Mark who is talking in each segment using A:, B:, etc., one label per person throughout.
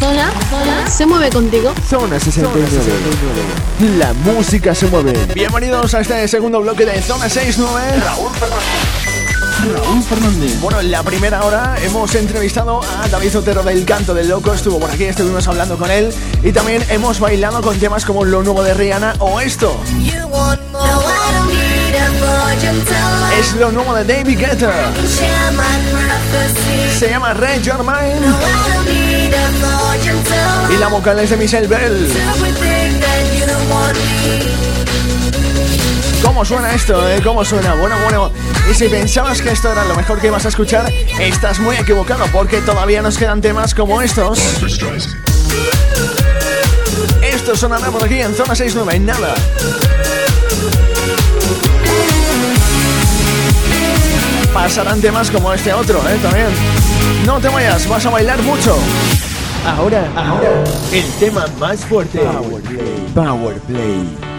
A: zona, zona se mueve contigo.
B: Zona 69. La música se mueve. Bienvenidos a este segundo bloque de Zona 69.
C: Raúl Fernández. Raúl Fernández.
B: Bueno, en la primera hora hemos entrevistado a David Otero del Canto del Loco, estuvo por aquí, estuvimos hablando con él y también hemos bailado con temas como lo nuevo de Rihanna o esto. Es lo nuevo de David Guetta. Se llama Red Your Mind. Y la vocal es de Michelle Bell. ¿Cómo suena esto? Eh? ¿Cómo suena? Bueno, bueno. Y si pensabas que esto era lo mejor que ibas a escuchar, estás muy equivocado porque todavía nos quedan temas como estos. Esto sonará por aquí en Zona 69 en nada. pasarán temas como este otro, ¿eh? También. No te vayas, vas a bailar mucho. Ahora, ahora, el tema más fuerte. Power Play. Power Play.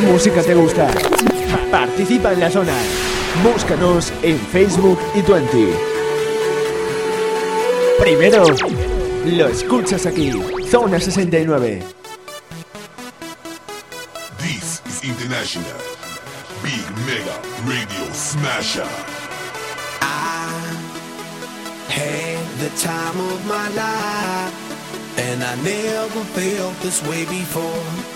B: Te gusta? Participa en la zona. Búscanos en Facebook y Twenty. Primero, lo escuchas aquí. Zona 69.
D: This is International. Big Mega Radio Smasher.
E: I had the time of my life. And I never felt this way before.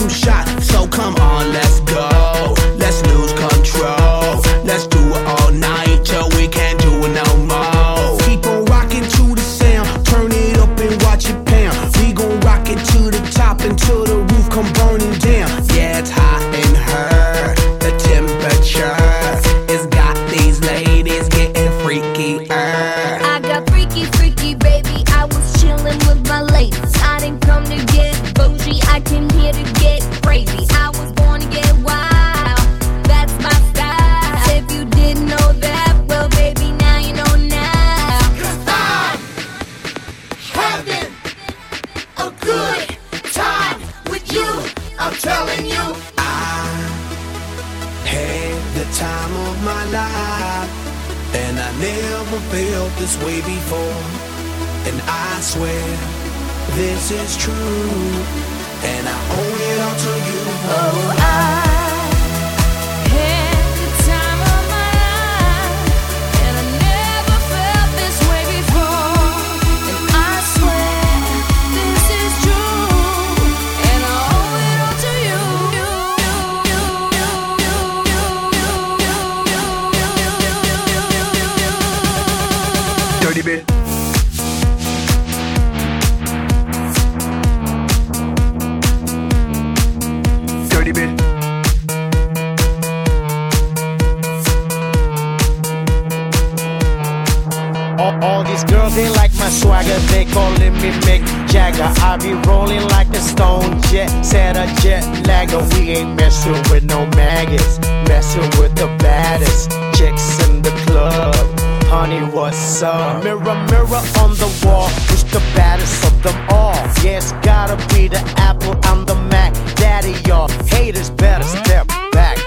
E: some shots. So come on, let's go. These
F: girls, they like my swagger, they calling me Mick Jagger. I be rolling like a stone jet, set a jet lagger. We ain't messing with no maggots, messing with the baddest chicks in the club. Honey, what's up? Mirror, mirror on the wall, who's the baddest of them all? Yeah, it's gotta be the Apple, I'm the Mac. Daddy, y'all haters better step back.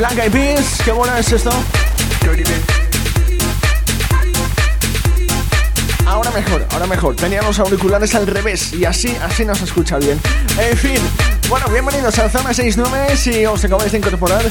G: Black Eyed Peas. Qué bueno es esto. Ahora mejor, ahora mejor. Tenía los auriculares al revés y así, así nos escucha bien. En fin, bueno, bienvenidos a Zona 69 si os acabáis de incorporar.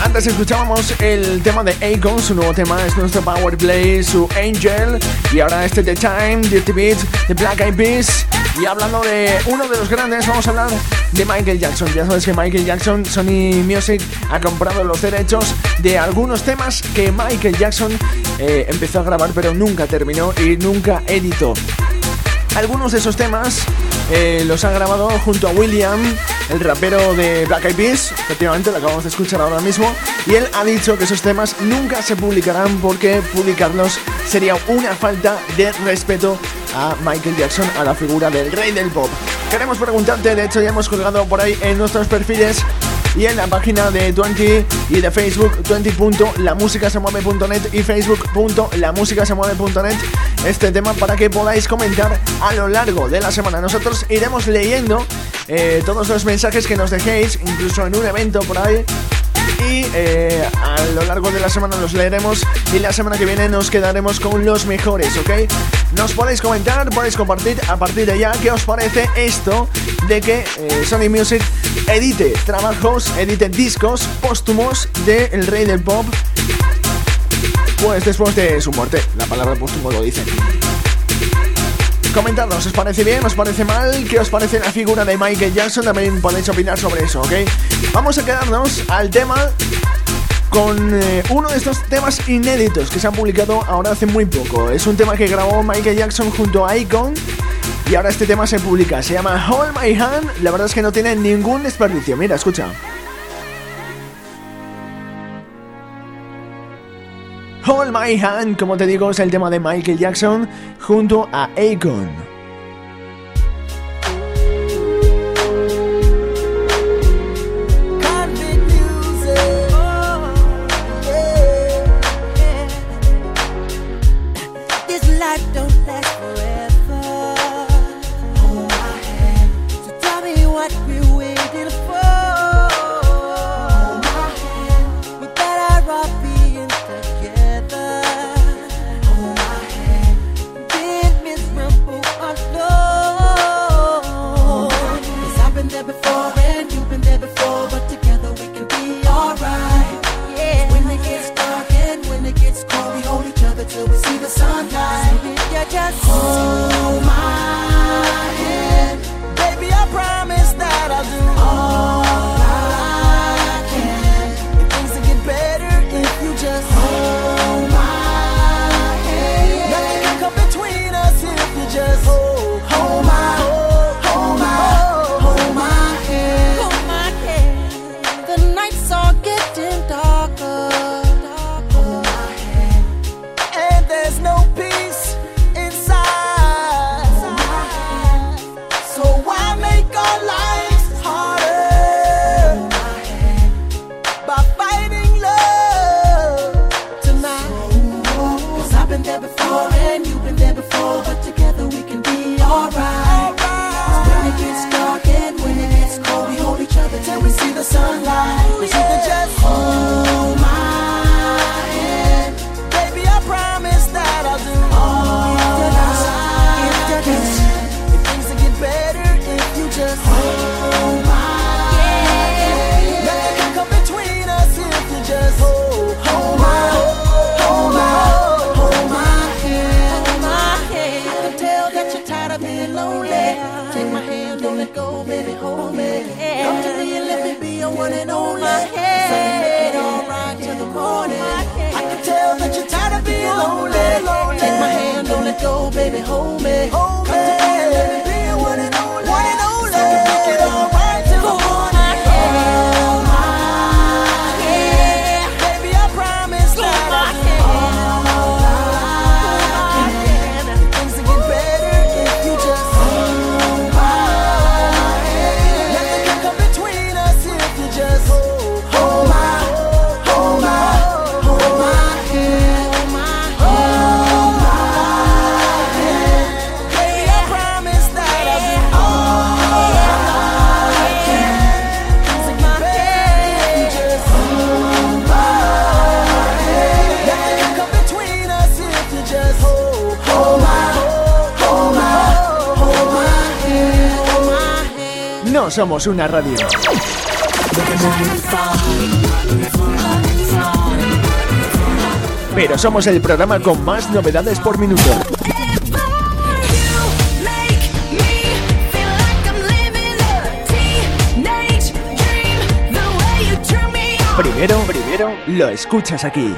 G: Antes escuchábamos el tema de Akon, su nuevo tema es nuestro Power Play, su Angel. Y ahora este The Time, Dirty Beat, de Black Eyed Peas. Y hablando de uno de los grandes, vamos a hablar de Michael Jackson. Ya sabes que Michael Jackson, Sony Music, ha comprado los derechos de algunos temas que Michael Jackson eh, empezó a grabar pero nunca terminó y nunca editó. Algunos de esos temas eh, los ha grabado junto a William el rapero de Black Eyed Peas, efectivamente lo acabamos de escuchar ahora mismo, y él ha dicho que esos temas nunca se publicarán porque publicarlos sería una falta de respeto a Michael Jackson, a la figura del rey del pop. Queremos preguntarte, de hecho ya hemos colgado por ahí en nuestros perfiles y en la página de 20 y de Facebook 20.lamusicasemueve.net y facebook.lamusicasemueve.net este tema para que podáis comentar a lo largo de la semana. Nosotros iremos leyendo eh, todos los mensajes que nos dejéis, incluso en un evento por ahí eh, a lo largo de la semana los leeremos y la semana que viene nos quedaremos con los mejores, ¿ok? Nos podéis comentar, podéis compartir a partir de ya qué os parece esto de que eh, Sony Music edite trabajos, edite discos póstumos de Rey del Pop. Pues después de su muerte, la palabra póstumo lo dice. Comentadnos, ¿os parece bien? ¿Os parece mal? ¿Qué os parece la figura de Michael Jackson? También podéis opinar sobre eso, ¿ok? Vamos a quedarnos al tema con eh, uno de estos temas inéditos que se han publicado ahora hace muy poco. Es un tema que grabó Michael Jackson junto a Icon y ahora este tema se publica. Se llama Hold My Hand. La verdad es que no tiene ningún desperdicio. Mira, escucha. Hold My Hand, como te digo, es el tema de Michael Jackson junto a Akon.
H: Go, baby, hold me. Come
G: somos una radio. Pero somos el programa con más novedades por minuto. Primero, primero, lo escuchas aquí.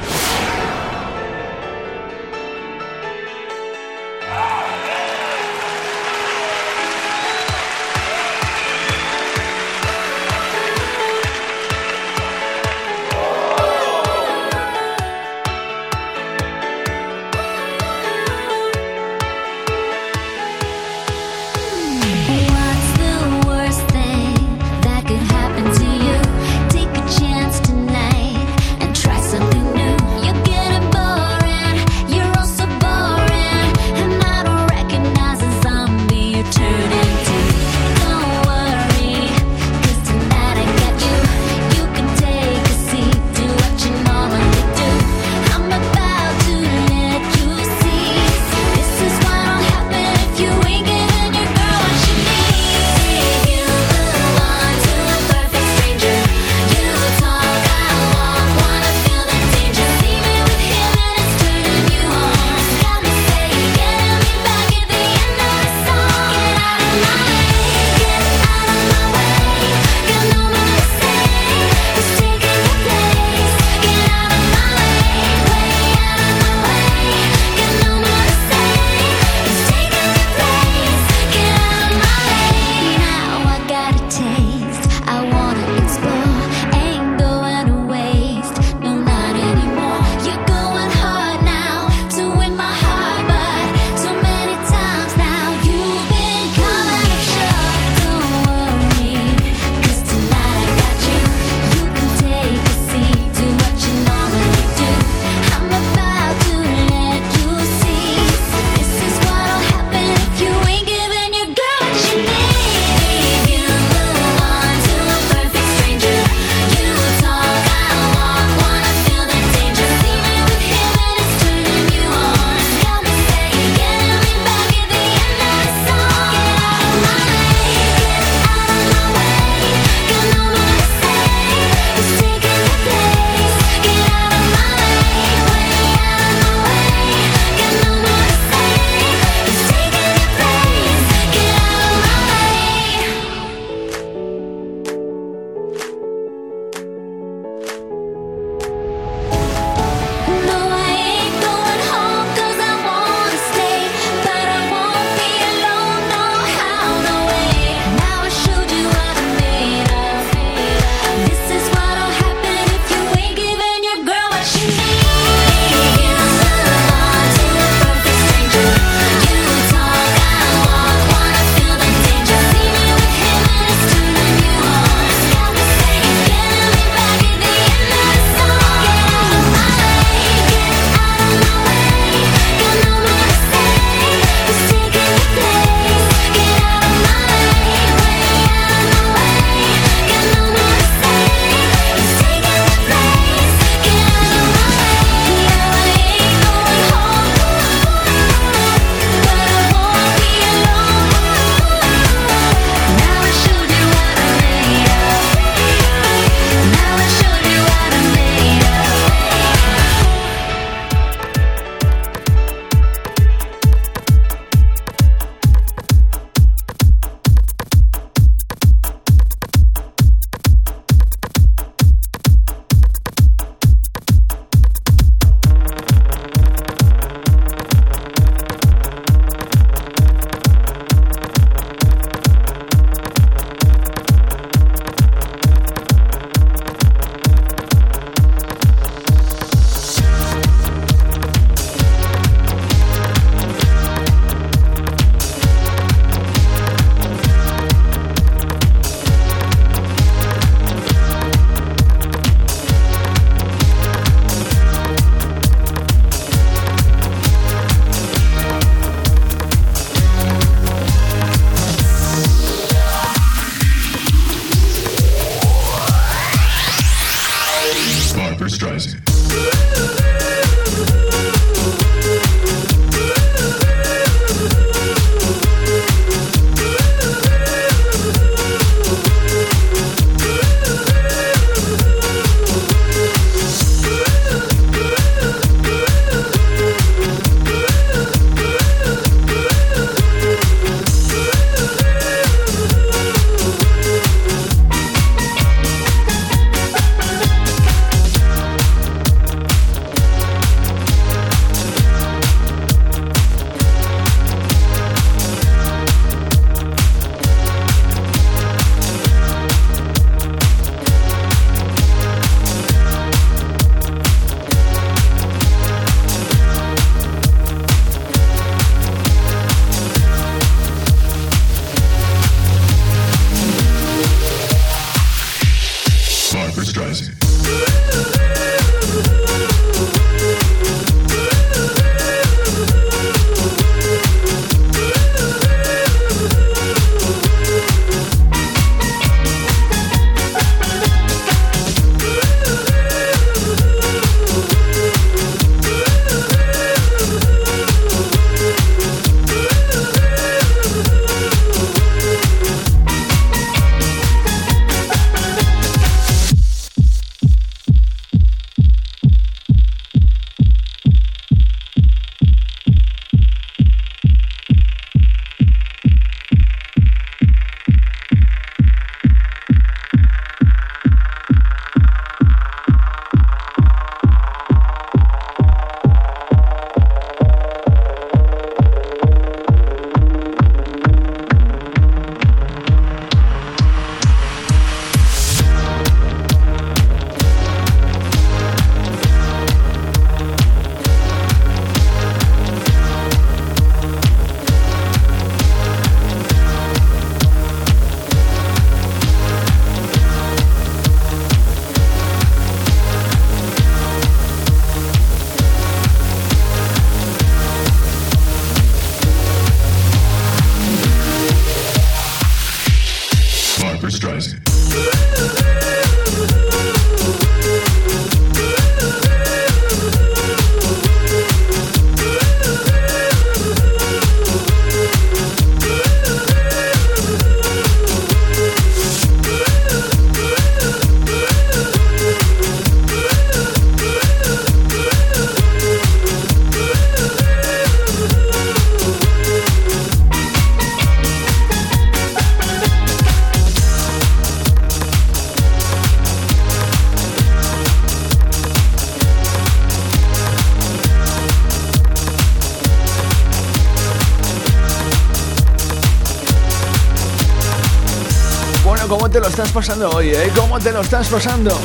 G: Estás pasando hoy, eh? ¿Cómo te lo estás pasando?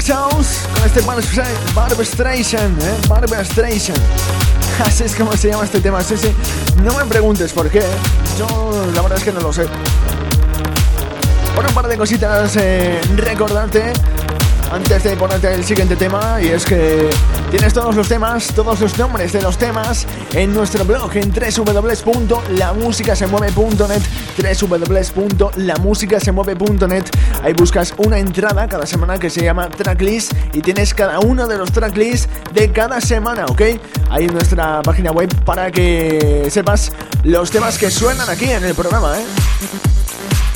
G: Souls con este Barb Streisand, ¿eh? Barb Streisand. Así es como se llama este tema, sí, sí. No me preguntes por qué, ¿eh? yo la verdad es que no lo sé. Bueno, un par de cositas eh, recordarte antes de ponerte el siguiente tema y es que tienes todos los temas, todos los nombres de los temas en nuestro blog en www.lamusicasemueve.net www.lamusicasemueve.net Ahí buscas una entrada cada semana que se llama tracklist y tienes cada uno de los tracklists de cada semana, ¿ok? Ahí en nuestra página web para que sepas los temas que suenan aquí en el programa, ¿eh?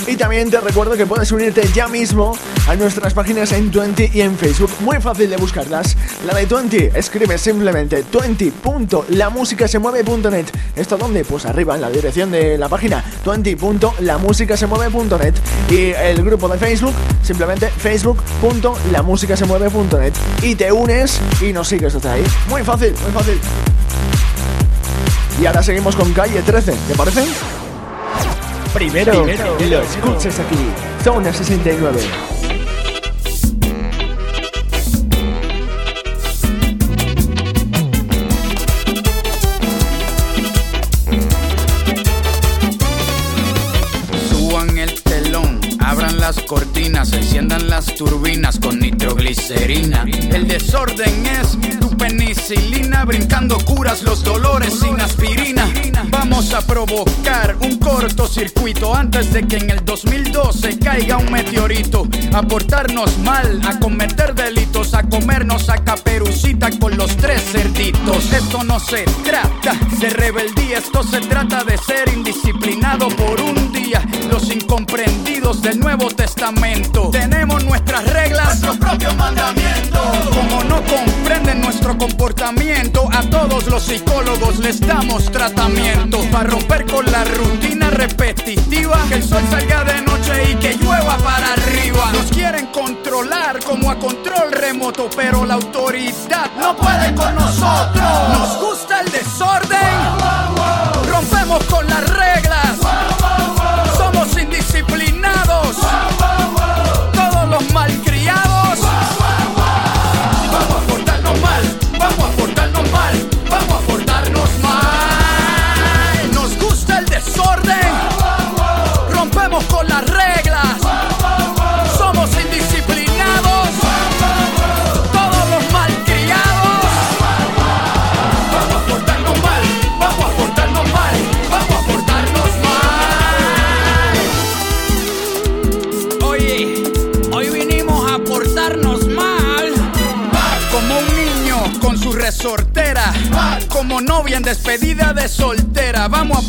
G: Y también te recuerdo que puedes unirte ya mismo a nuestras páginas en Twenty y en Facebook. Muy fácil de buscarlas. La de Twenty, escribe simplemente twenty.lamusicasemueve.net. ¿Esto dónde? Pues arriba en la dirección de la página twenty.lamusicasemueve.net. Y el grupo de Facebook, simplemente facebook.lamusicasemueve.net. Y te unes y nos sigues desde ahí. Muy fácil, muy fácil. Y ahora seguimos con calle 13, ¿te parece? Primero, lo escuchas aquí, Zona 69.
I: Cortinas, enciendan las turbinas con nitroglicerina. El desorden es tu penicilina, brincando curas los dolores sin aspirina. Vamos a provocar un cortocircuito antes de que en el 2012 caiga un meteorito. A portarnos mal, a cometer delitos, a comernos a caperucita con los tres cerditos. Esto no se trata de rebeldía, esto se trata de ser indisciplinado por un día. Los incomprendidos del Nuevo Testamento. Tenemos nuestras reglas, nuestros propios mandamientos. Como no comprenden nuestro comportamiento, a todos los psicólogos les damos tratamiento. Para romper con la rutina repetitiva, que el sol salga de noche y que llueva para arriba. Nos quieren controlar como a control remoto, pero la autoridad no puede con nosotros. Nos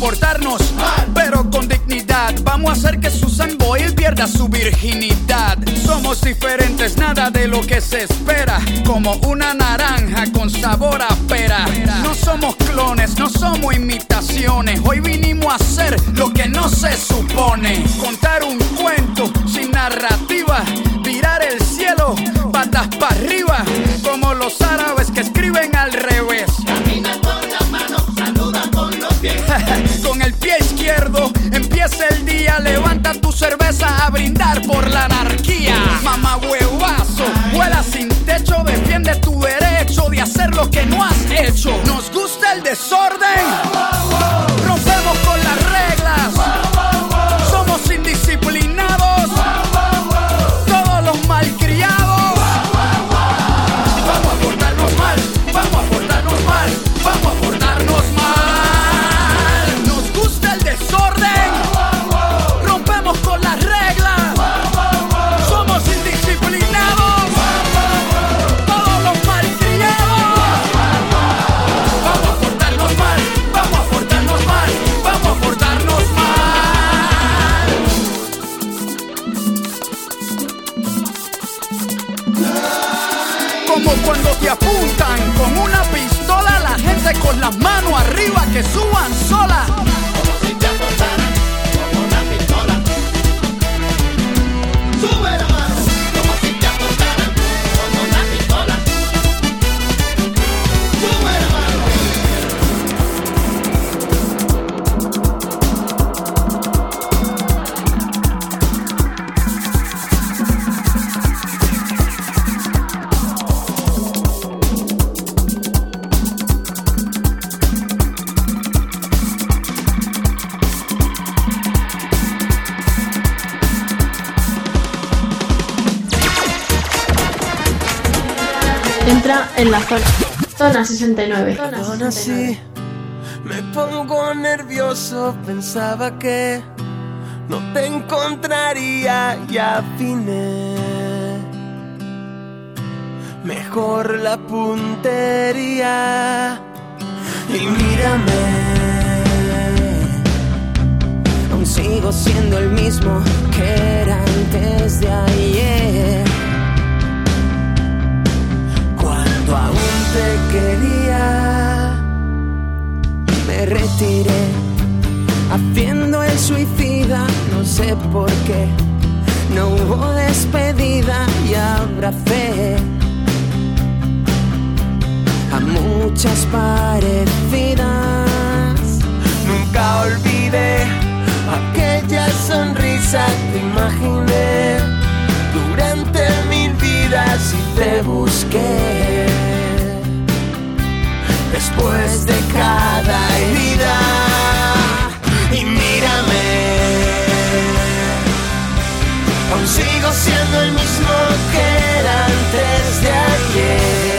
I: soltera. Vamos a portarnos, pero con dignidad. Vamos a hacer que Susan Boyle pierda su virginidad. Somos diferentes, nada de lo que se espera. Como una naranja con sabor a pera. No somos clones, no somos imitaciones. Hoy vinimos a hacer lo que no se supone. Contar un cuento sin narrativa. Virar el cielo, patas para arriba. Como los árabes que escriben al revés. Empieza el día. Levanta tu cerveza a brindar por la anarquía. Mamá huevazo, vuela sin techo. Defiende tu derecho de hacer lo que no has hecho. Nos gusta el desorden.
A: Entra en la zona. Zona 69. Zona
H: Perdona
A: 69.
H: si me pongo nervioso, pensaba que no te encontraría y afiné. Mejor la puntería y mírame.
B: Aún sigo siendo el mismo que era antes de ayer.
H: Te quería,
B: Me retiré haciendo el suicida, no sé por qué. No hubo despedida y abracé a muchas parecidas.
H: nunca olvidé aquella sonrisa te imaginé durante mil vidas y te busqué. Después de cada herida y mírame, aún sigo siendo el mismo que era antes de ayer.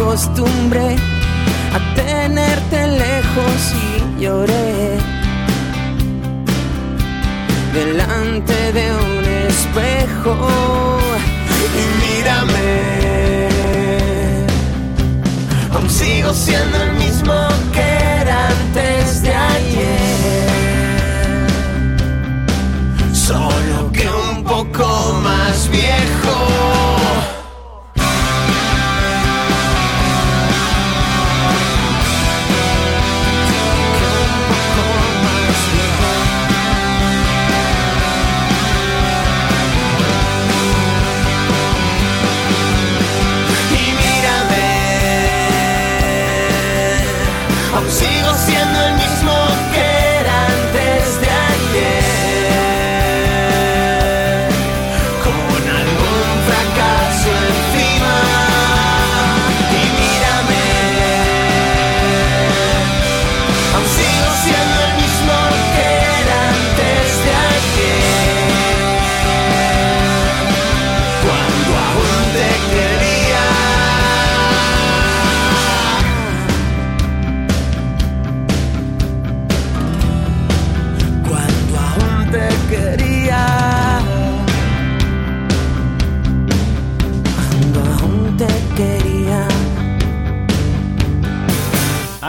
B: Acostumbré a tenerte lejos y lloré delante de un espejo. Y mírame aún sigo siendo el mismo que era antes de ayer. Solo que un poco más viejo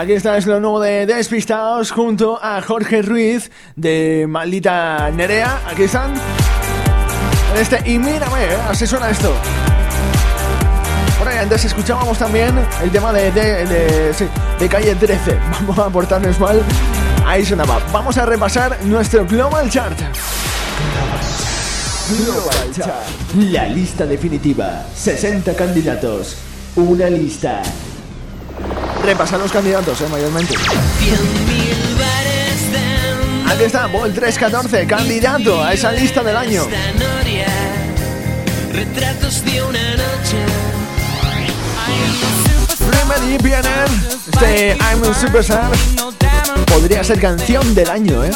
G: Aquí está, es lo nuevo de Despistados junto a Jorge Ruiz de Maldita Nerea. Aquí están. Este, y mírame, ¿eh? así suena esto. Por ahí antes escuchábamos también el tema de, de, calle 13. Vamos a portarnos mal. Ahí sonaba. Vamos a repasar nuestro Global Chart. Global Chart. La lista definitiva. 60 candidatos. Una lista. Repasar los candidatos, eh, mayormente. Aquí está, Vol 314, candidato a esa lista del año.
B: Retratos de
G: este I'm a Superstar, podría ser canción del año, ¿eh?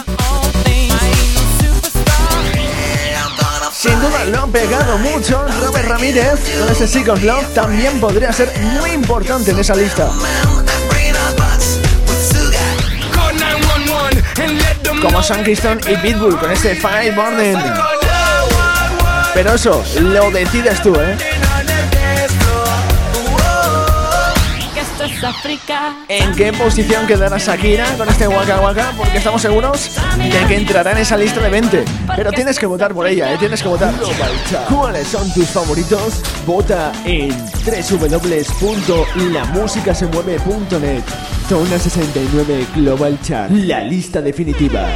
G: Sin duda lo han pegado mucho. Robert Ramírez con ese Sick Love también podría ser muy importante en esa lista. Como Sam Kingston y Pitbull con este Five Morning. Pero eso, lo decides tú, ¿eh? ¿En qué posición quedará Shakira con este Waka Waka? Porque estamos seguros de que entrará en esa lista de 20. Pero tienes que votar por ella, ¿eh? Tienes que votar. ¿Cuáles son tus favoritos? Vota en www.lamusicasemueve.net. Zona 69 Global Chart. La lista definitiva.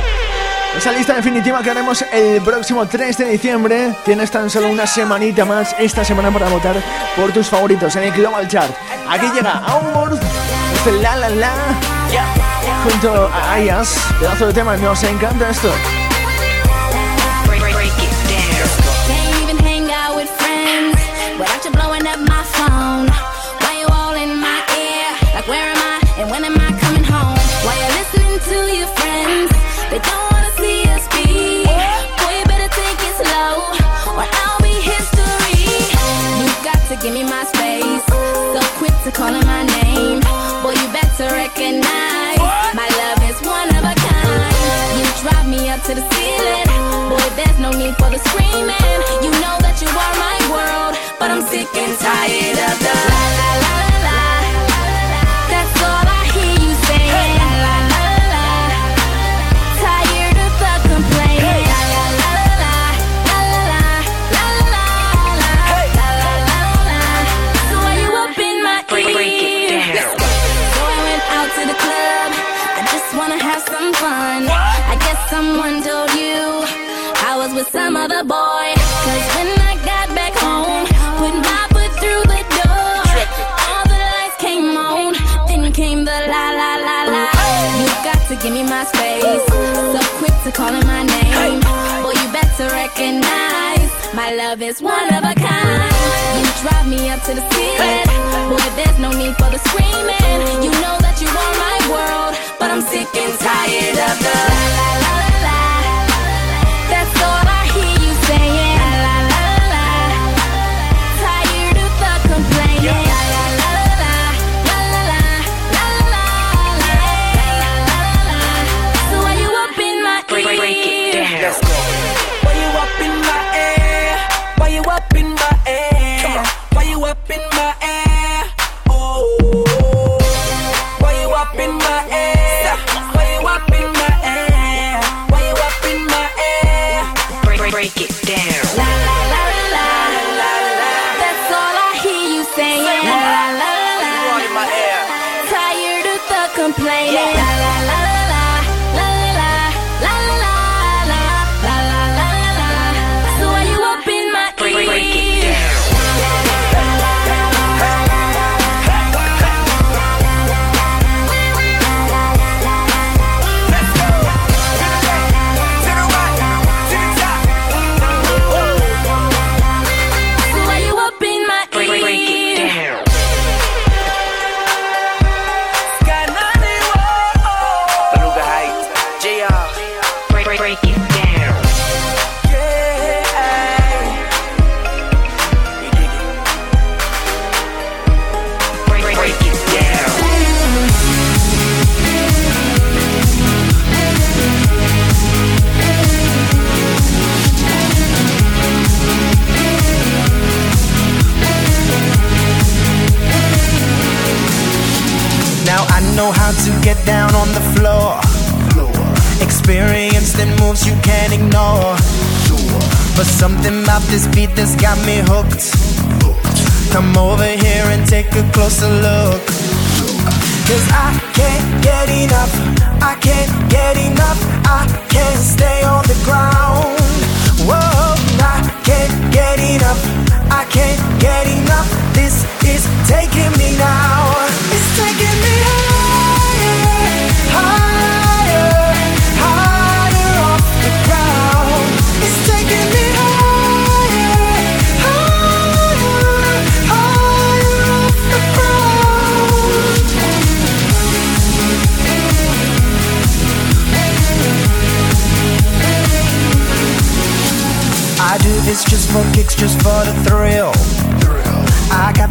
G: Esa lista definitiva que haremos el próximo 3 de diciembre. Tienes tan solo una semanita más esta semana para votar por tus favoritos en el Global Chart. Aquí llega Outward, La La La, junto a Ayas. Pedazo de tema, nos encanta esto.
J: Screaming. You know that you are my world, but I'm sick and tired of the la la la. Love is one of a kind. You drive me up to the ceiling. Boy, there's no need for the screaming. You know that you are my world, but I'm sick and tired of the la la la
E: on the floor. Experience that moves you can't ignore. But something about this beat that's got me hooked. Come over here and take a closer look. Cause I can't get enough. I can't get enough. I can't stay.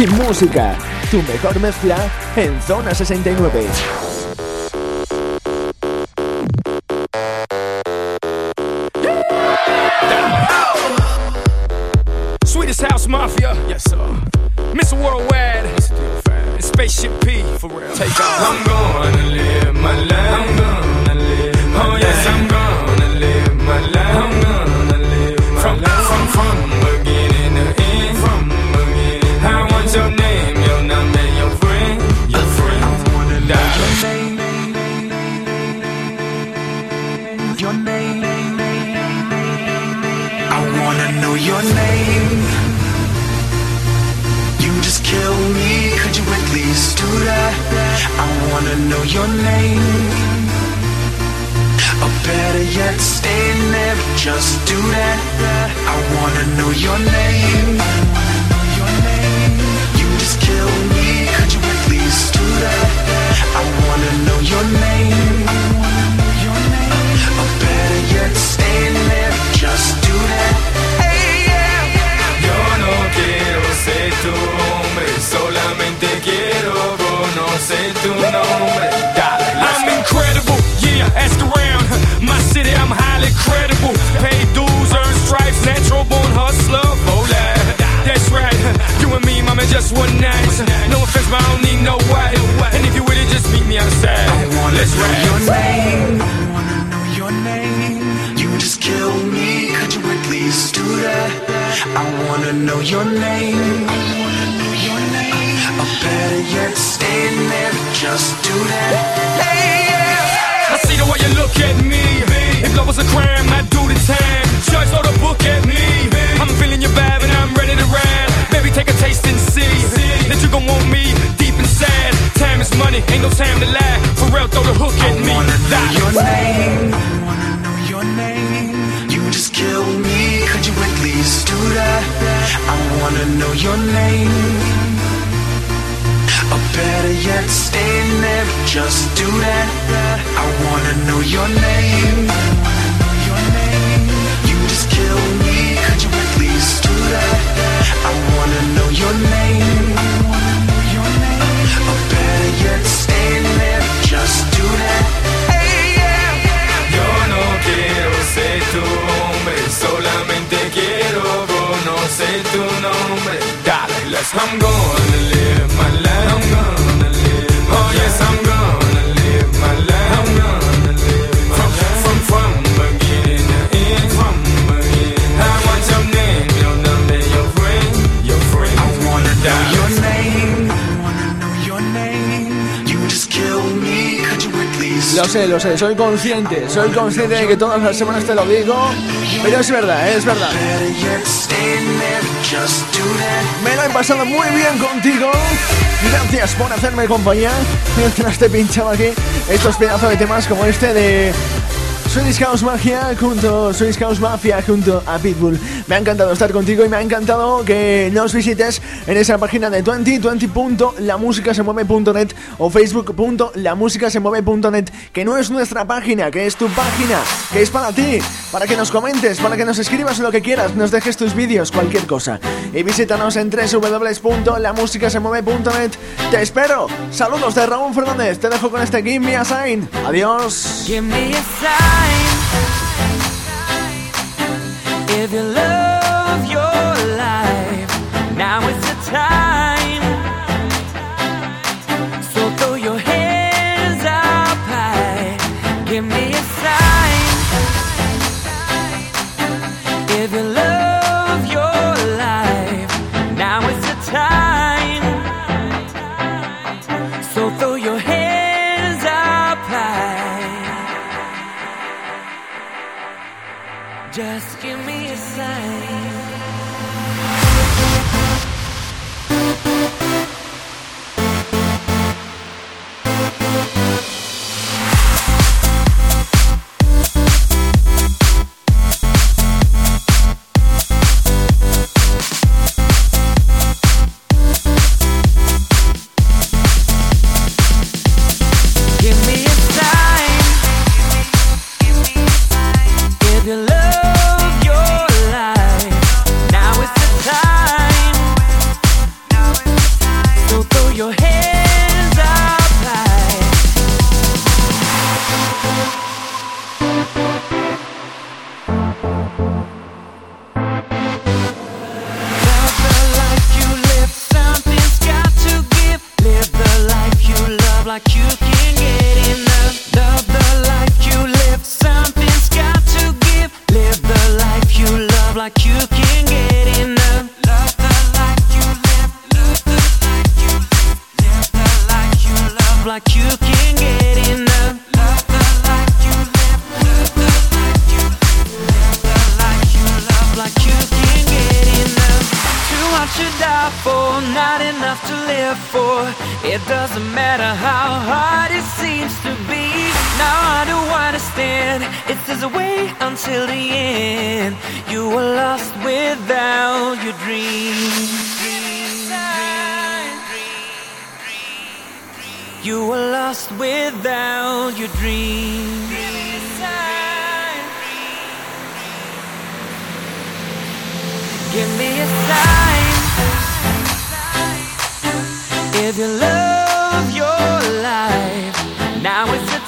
K: y música. Tu mejor mezcla en Zona 69.
G: soy consciente, soy consciente de que todas las semanas te lo digo, pero es verdad, es verdad. Me lo he pasado muy bien contigo. Gracias por hacerme compañía mientras te pinchaba aquí estos pedazos de temas como este de Swedish House Mafia junto, Swedish House Mafia junto a Pitbull. Me ha encantado estar contigo y me ha encantado que nos visites en esa página de 20, 20.lamusicasemueve.net o facebook.lamusicasemueve.net, que no es nuestra página, que es tu página, que es para ti para que nos comentes, para que nos escribas lo que quieras, nos dejes tus vídeos, cualquier cosa. Y visítanos en www.lamusicasemueve.net. Te espero. Saludos de Raúl Fernández. Te dejo con este Give Me a Sign. Adiós.
L: Give me a sign. If you love your life, now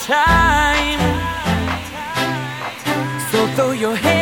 L: time. So throw your hands.